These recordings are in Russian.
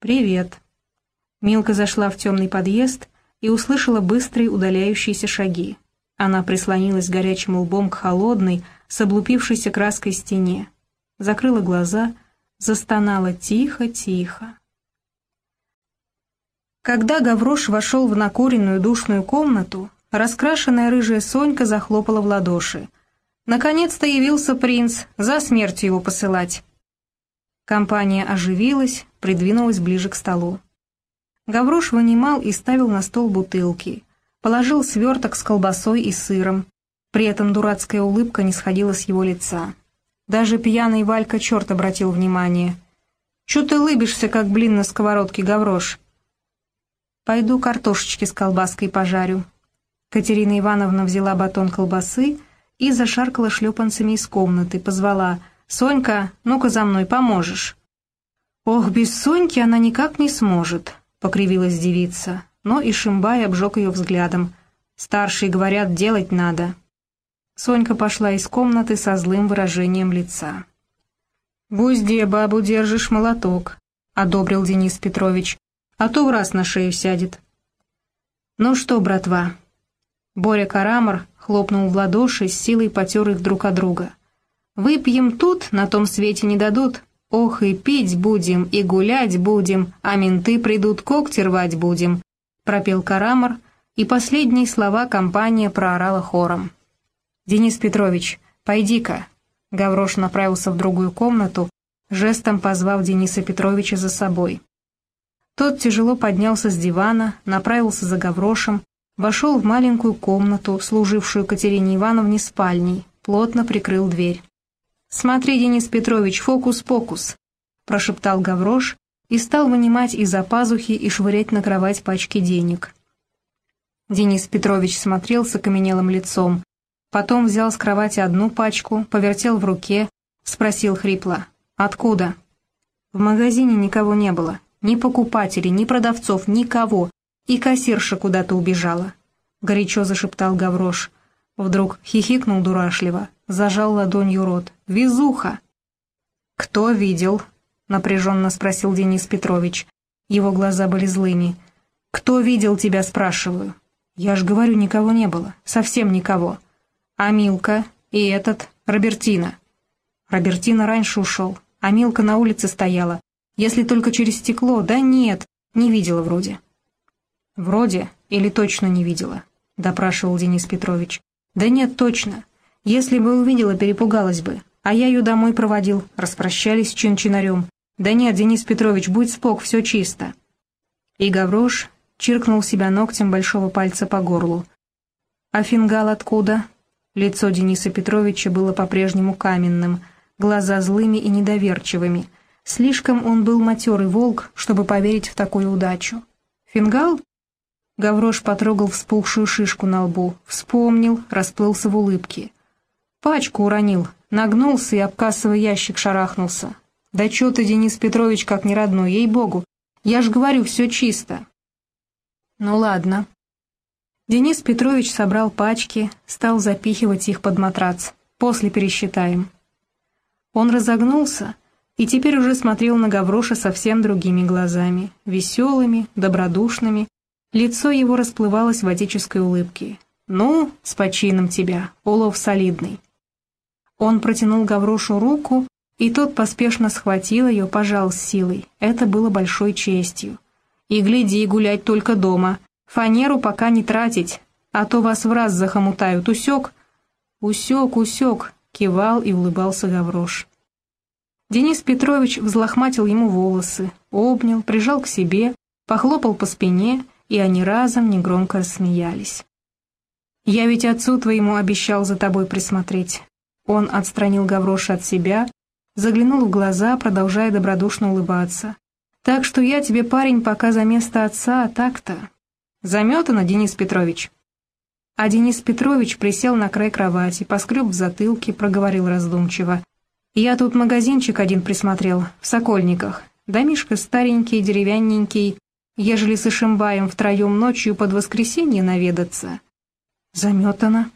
«Привет». Милка зашла в темный подъезд и услышала быстрые удаляющиеся шаги. Она прислонилась горячим лбом к холодной, с облупившейся краской стене, закрыла глаза, застонала тихо-тихо. Когда Гаврош вошел в накуренную душную комнату, раскрашенная рыжая Сонька захлопала в ладоши. Наконец-то явился принц, за смертью его посылать. Компания оживилась, придвинулась ближе к столу. Гаврош вынимал и ставил на стол бутылки, положил сверток с колбасой и сыром. При этом дурацкая улыбка не сходила с его лица. Даже пьяный Валька черт обратил внимание. «Чё ты лыбишься, как блин на сковородке, Гаврош?» «Пойду картошечки с колбаской пожарю». Катерина Ивановна взяла батон колбасы и зашаркала шлепанцами из комнаты, позвала «Сонька, ну-ка за мной поможешь». «Ох, без Соньки она никак не сможет», — покривилась девица, но и Шимбай обжег ее взглядом. «Старшие говорят, делать надо». Сонька пошла из комнаты со злым выражением лица. «В узде бабу держишь молоток», — одобрил Денис Петрович а то в раз на шею сядет. Ну что, братва? Боря Карамор хлопнул в ладоши, с силой потер их друг от друга. Выпьем тут, на том свете не дадут. Ох, и пить будем, и гулять будем, а менты придут, когти рвать будем, пропел Карамор, и последние слова компания проорала хором. «Денис Петрович, пойди-ка». Гаврош направился в другую комнату, жестом позвав Дениса Петровича за собой. Тот тяжело поднялся с дивана, направился за Гаврошем, вошел в маленькую комнату, служившую Катерине Ивановне спальней, плотно прикрыл дверь. «Смотри, Денис Петрович, фокус-покус!» – прошептал Гаврош и стал вынимать из-за пазухи и швырять на кровать пачки денег. Денис Петрович смотрел с окаменелым лицом, потом взял с кровати одну пачку, повертел в руке, спросил хрипло «Откуда?» В магазине никого не было, ни покупателей, ни продавцов, никого. И кассирша куда-то убежала. Горячо зашептал Гаврош. Вдруг хихикнул дурашливо, зажал ладонью рот. «Везуха!» «Кто видел?» — напряженно спросил Денис Петрович. Его глаза были злыми. «Кто видел тебя?» — спрашиваю. «Я ж говорю, никого не было. Совсем никого. А Милка и этот, Робертина?» Робертина раньше ушел, а Милка на улице стояла. Если только через стекло, да нет, не видела вроде. Вроде или точно не видела, допрашивал Денис Петрович. Да нет, точно. Если бы увидела, перепугалась бы. А я ее домой проводил, распрощались с чин-чинарем. Да нет, Денис Петрович, будь спок, все чисто. И Гаврош чиркнул себя ногтем большого пальца по горлу. А фингал откуда? Лицо Дениса Петровича было по-прежнему каменным, глаза злыми и недоверчивыми — Слишком он был матерый волк, чтобы поверить в такую удачу. «Фингал?» Гаврош потрогал вспухшую шишку на лбу, вспомнил, расплылся в улыбке. Пачку уронил, нагнулся и об кассовый ящик шарахнулся. «Да чё ты, Денис Петрович, как не родной, ей-богу! Я ж говорю, все чисто!» «Ну ладно». Денис Петрович собрал пачки, стал запихивать их под матрац. «После пересчитаем». Он разогнулся, и теперь уже смотрел на Гавроша совсем другими глазами, веселыми, добродушными. Лицо его расплывалось в отеческой улыбке. «Ну, с почином тебя, улов солидный». Он протянул Гаврошу руку, и тот поспешно схватил ее, пожал с силой. Это было большой честью. «И гляди, гулять только дома. Фанеру пока не тратить, а то вас в раз захомутают. Усек?» «Усек, усек», — кивал и улыбался Гаврош. Денис Петрович взлохматил ему волосы, обнял, прижал к себе, похлопал по спине, и они разом негромко рассмеялись. «Я ведь отцу твоему обещал за тобой присмотреть». Он отстранил Гавроша от себя, заглянул в глаза, продолжая добродушно улыбаться. «Так что я тебе, парень, пока за место отца, а так-то...» «Заметано, Денис Петрович?» А Денис Петрович присел на край кровати, поскреб в затылке, проговорил раздумчиво. Я тут магазинчик один присмотрел, в Сокольниках. Домишко старенький, деревянненький, ежели с Ишимбаем втроем ночью под воскресенье наведаться. Заметано.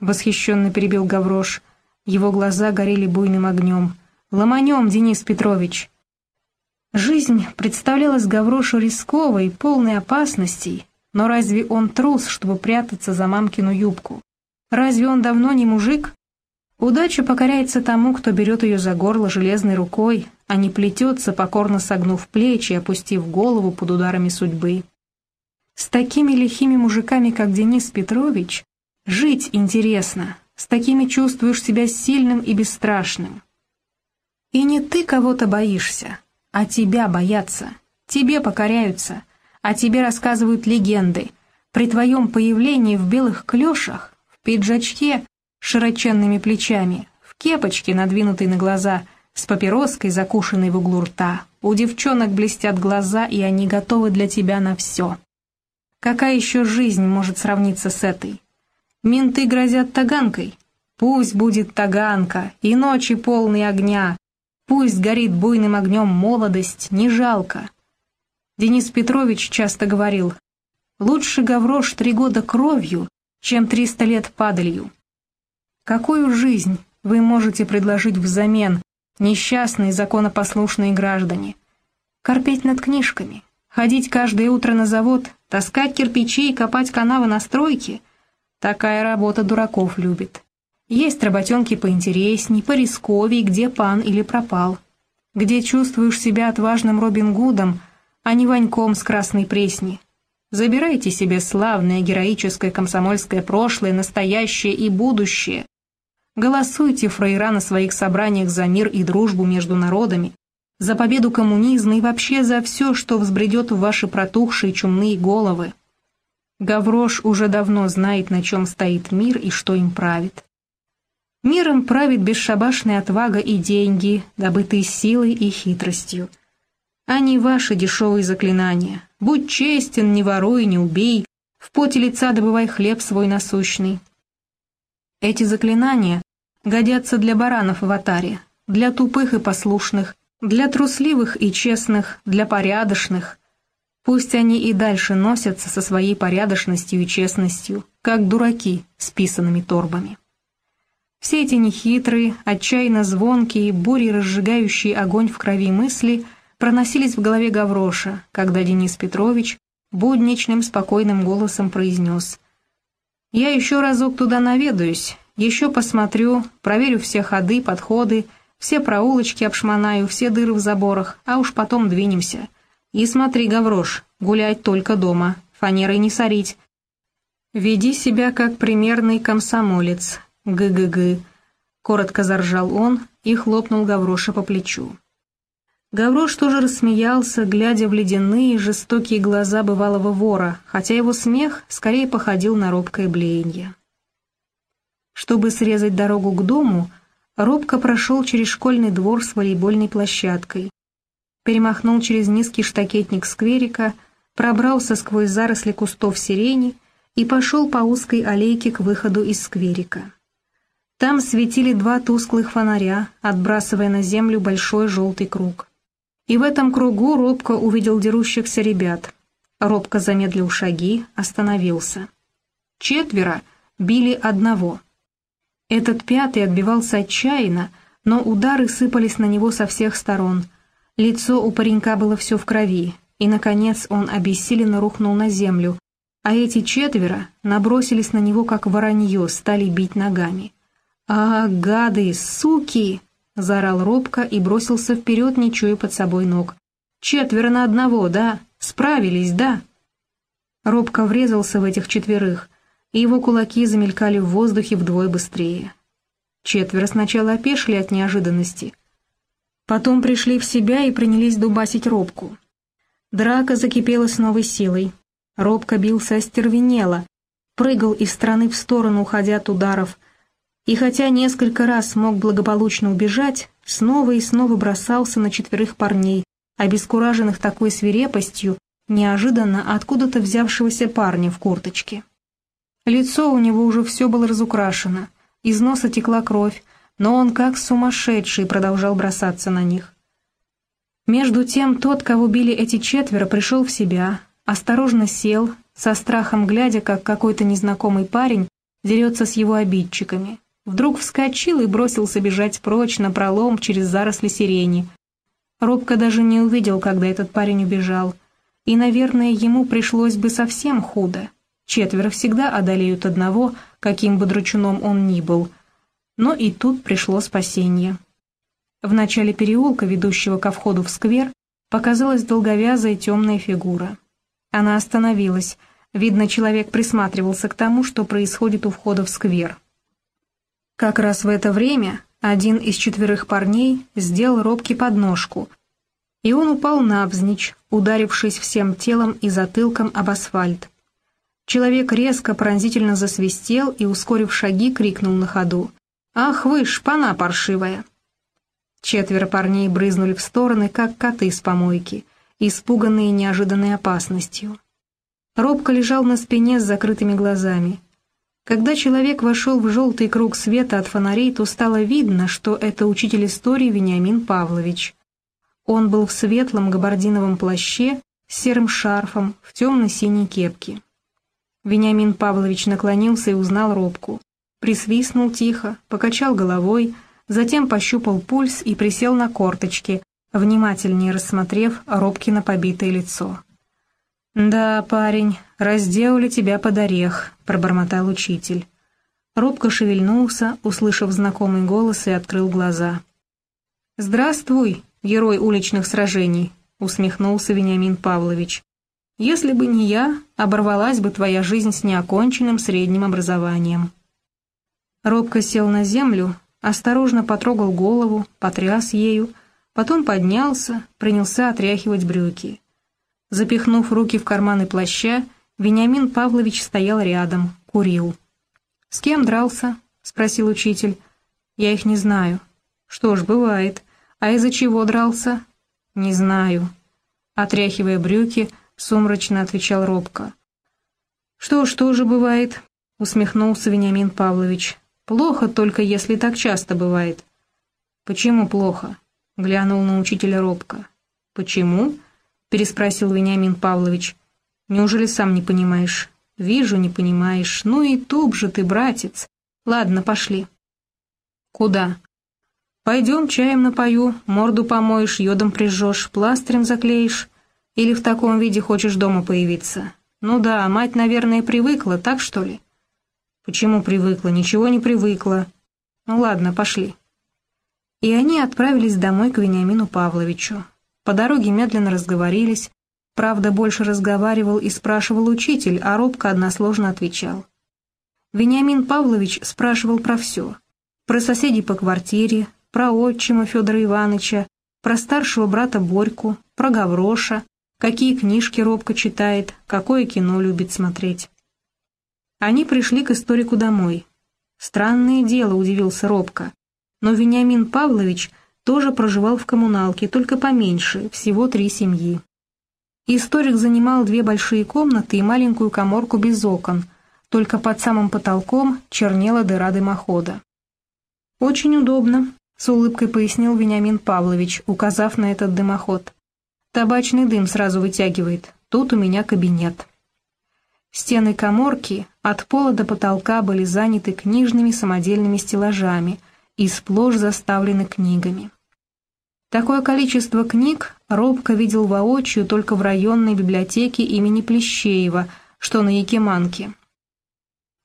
Восхищенно перебил Гаврош. Его глаза горели буйным огнем. «Ломанем, Денис Петрович!» Жизнь представлялась Гаврошу рисковой, полной опасностей, но разве он трус, чтобы прятаться за мамкину юбку? Разве он давно не мужик? Удача покоряется тому, кто берет ее за горло железной рукой, а не плетется, покорно согнув плечи и опустив голову под ударами судьбы. С такими лихими мужиками, как Денис Петрович, жить интересно, с такими чувствуешь себя сильным и бесстрашным. И не ты кого-то боишься, а тебя боятся, тебе покоряются, а тебе рассказывают легенды. При твоем появлении в белых клешах, в пиджачке широченными плечами, в кепочке, надвинутой на глаза, с папироской, закушенной в углу рта, у девчонок блестят глаза, и они готовы для тебя на все. Какая еще жизнь может сравниться с этой? Менты грозят таганкой. Пусть будет таганка, и ночи полные огня, Пусть горит буйным огнем молодость, не жалко. Денис Петрович часто говорил, «Лучше гаврош три года кровью, чем триста лет падалью». Какую жизнь вы можете предложить взамен, несчастные законопослушные граждане? Корпеть над книжками, ходить каждое утро на завод, таскать кирпичи и копать канавы на стройке? Такая работа дураков любит. Есть работенки поинтересней, порисковей, где пан или пропал. Где чувствуешь себя отважным Робин Гудом, а не Ваньком с Красной Пресни. Забирайте себе славное героическое комсомольское прошлое, настоящее и будущее. Голосуйте, фрейра, на своих собраниях за мир и дружбу между народами, за победу коммунизма и вообще за все, что взбредет в ваши протухшие чумные головы. Гаврош уже давно знает, на чем стоит мир и что им правит. Миром правит бесшабашная отвага и деньги, добытые силой и хитростью. А не ваши дешевые заклинания. Будь честен, не воруй, не убей, в поте лица добывай хлеб свой насущный. Эти заклинания годятся для баранов в аватаре, для тупых и послушных, для трусливых и честных, для порядочных. Пусть они и дальше носятся со своей порядочностью и честностью, как дураки с писанными торбами. Все эти нехитрые, отчаянно звонкие, бури разжигающие огонь в крови мысли проносились в голове Гавроша, когда Денис Петрович будничным спокойным голосом произнес «Я еще разок туда наведаюсь, еще посмотрю, проверю все ходы, подходы, все проулочки обшмонаю, все дыры в заборах, а уж потом двинемся. И смотри, Гаврош, гулять только дома, фанерой не сорить. Веди себя как примерный комсомолец, «Г-г-г», — коротко заржал он и хлопнул Гавроша по плечу. Гаврош тоже рассмеялся, глядя в ледяные, жестокие глаза бывалого вора, хотя его смех скорее походил на робкое блеяние. Чтобы срезать дорогу к дому, робко прошел через школьный двор с волейбольной площадкой, перемахнул через низкий штакетник скверика, пробрался сквозь заросли кустов сирени и пошел по узкой аллейке к выходу из скверика. Там светили два тусклых фонаря, отбрасывая на землю большой желтый круг. И в этом кругу Робко увидел дерущихся ребят. Робко замедлил шаги, остановился. Четверо били одного. Этот пятый отбивался отчаянно, но удары сыпались на него со всех сторон. Лицо у паренька было все в крови, и, наконец, он обессиленно рухнул на землю, а эти четверо набросились на него, как воронье, стали бить ногами. «А, гады, суки!» — заорал робко и бросился вперед, не чуя под собой ног. «Четверо на одного, да? Справились, да?» Робко врезался в этих четверых, и его кулаки замелькали в воздухе вдвое быстрее. Четверо сначала опешили от неожиданности. Потом пришли в себя и принялись дубасить Робку. Драка закипела с новой силой. Робко бился остервенело, прыгал из стороны в сторону, уходя от ударов, и хотя несколько раз смог благополучно убежать, снова и снова бросался на четверых парней, обескураженных такой свирепостью, неожиданно откуда-то взявшегося парня в курточке. Лицо у него уже все было разукрашено, из носа текла кровь, но он как сумасшедший продолжал бросаться на них. Между тем тот, кого били эти четверо, пришел в себя, осторожно сел, со страхом глядя, как какой-то незнакомый парень дерется с его обидчиками вдруг вскочил и бросился бежать прочь на пролом через заросли сирени. Робко даже не увидел, когда этот парень убежал. И, наверное, ему пришлось бы совсем худо. Четверо всегда одолеют одного, каким бы дручуном он ни был. Но и тут пришло спасение. В начале переулка, ведущего ко входу в сквер, показалась долговязая темная фигура. Она остановилась. Видно, человек присматривался к тому, что происходит у входа в сквер. Как раз в это время один из четверых парней сделал робкий подножку, и он упал навзничь, ударившись всем телом и затылком об асфальт. Человек резко пронзительно засвистел и, ускорив шаги, крикнул на ходу. «Ах вы, шпана паршивая!» Четверо парней брызнули в стороны, как коты с помойки, испуганные неожиданной опасностью. Робко лежал на спине с закрытыми глазами. Когда человек вошел в желтый круг света от фонарей, то стало видно, что это учитель истории Вениамин Павлович. Он был в светлом габардиновом плаще с серым шарфом, в темно-синей кепке. Вениамин Павлович наклонился и узнал робку. Присвистнул тихо, покачал головой, затем пощупал пульс и присел на корточки, внимательнее рассмотрев Робкино побитое лицо. «Да, парень, разделали тебя под орех», — пробормотал учитель. Робко шевельнулся, услышав знакомый голос, и открыл глаза. «Здравствуй, герой уличных сражений», — усмехнулся Вениамин Павлович. «Если бы не я, оборвалась бы твоя жизнь с неоконченным средним образованием». Робко сел на землю, осторожно потрогал голову, потряс ею, потом поднялся, принялся отряхивать брюки. Запихнув руки в карманы плаща, Вениамин Павлович стоял рядом, курил. «С кем дрался?» — спросил учитель. «Я их не знаю». «Что ж, бывает. А из-за чего дрался?» «Не знаю». Отряхивая брюки, сумрачно отвечал робко. «Что ж, тоже бывает», — усмехнулся Вениамин Павлович. «Плохо только, если так часто бывает». «Почему плохо?» — глянул на учителя робко. «Почему?» — переспросил Вениамин Павлович. «Неужели сам не понимаешь?» «Вижу, не понимаешь. Ну и туп же ты, братец. Ладно, пошли». «Куда?» «Пойдем, чаем напою, морду помоешь, йодом прижжешь, пластырем заклеишь. Или в таком виде хочешь дома появиться? Ну да, мать, наверное, привыкла, так что ли?» «Почему привыкла? Ничего не привыкла. Ну ладно, пошли». И они отправились домой к Вениамину Павловичу. По дороге медленно разговорились. Правда, больше разговаривал и спрашивал учитель, а робко односложно отвечал. Вениамин Павлович спрашивал про все. Про соседей по квартире, про отчима Федора Ивановича, про старшего брата Борьку, про Гавроша, какие книжки робко читает, какое кино любит смотреть. Они пришли к историку домой. Странное дело, удивился робко. Но Вениамин Павлович тоже проживал в коммуналке, только поменьше, всего три семьи. Историк занимал две большие комнаты и маленькую коморку без окон, только под самым потолком чернела дыра дымохода. «Очень удобно», — с улыбкой пояснил Вениамин Павлович, указав на этот дымоход. «Табачный дым сразу вытягивает. Тут у меня кабинет». Стены коморки от пола до потолка были заняты книжными самодельными стеллажами и сплошь заставлены книгами. Такое количество книг Робко видел воочию только в районной библиотеке имени Плещеева, что на Якиманке.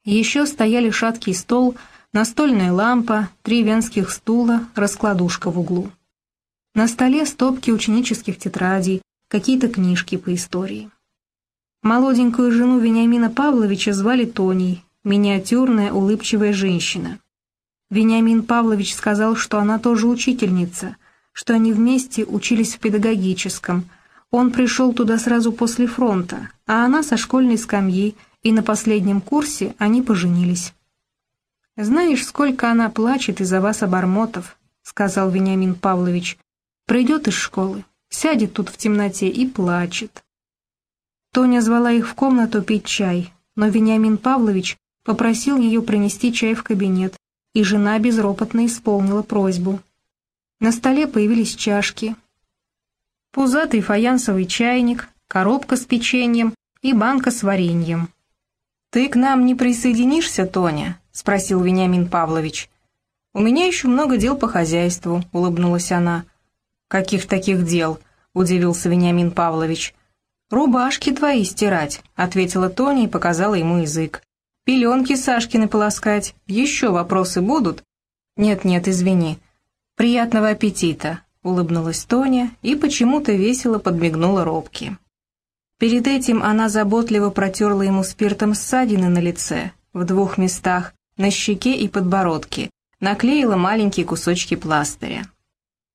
Еще стояли шаткий стол, настольная лампа, три венских стула, раскладушка в углу. На столе стопки ученических тетрадей, какие-то книжки по истории. Молоденькую жену Вениамина Павловича звали Тоней, миниатюрная улыбчивая женщина. Вениамин Павлович сказал, что она тоже учительница, что они вместе учились в педагогическом. Он пришел туда сразу после фронта, а она со школьной скамьи, и на последнем курсе они поженились. «Знаешь, сколько она плачет из-за вас, обормотов», — сказал Вениамин Павлович. «Придет из школы, сядет тут в темноте и плачет». Тоня звала их в комнату пить чай, но Вениамин Павлович попросил ее принести чай в кабинет, и жена безропотно исполнила просьбу. На столе появились чашки, пузатый фаянсовый чайник, коробка с печеньем и банка с вареньем. «Ты к нам не присоединишься, Тоня?» — спросил Вениамин Павлович. «У меня еще много дел по хозяйству», — улыбнулась она. «Каких таких дел?» — удивился Вениамин Павлович. «Рубашки твои стирать», — ответила Тоня и показала ему язык. «Пеленки Сашкины полоскать. Еще вопросы будут?» «Нет-нет, извини. Приятного аппетита», — улыбнулась Тоня и почему-то весело подмигнула Робке. Перед этим она заботливо протерла ему спиртом ссадины на лице, в двух местах, на щеке и подбородке, наклеила маленькие кусочки пластыря.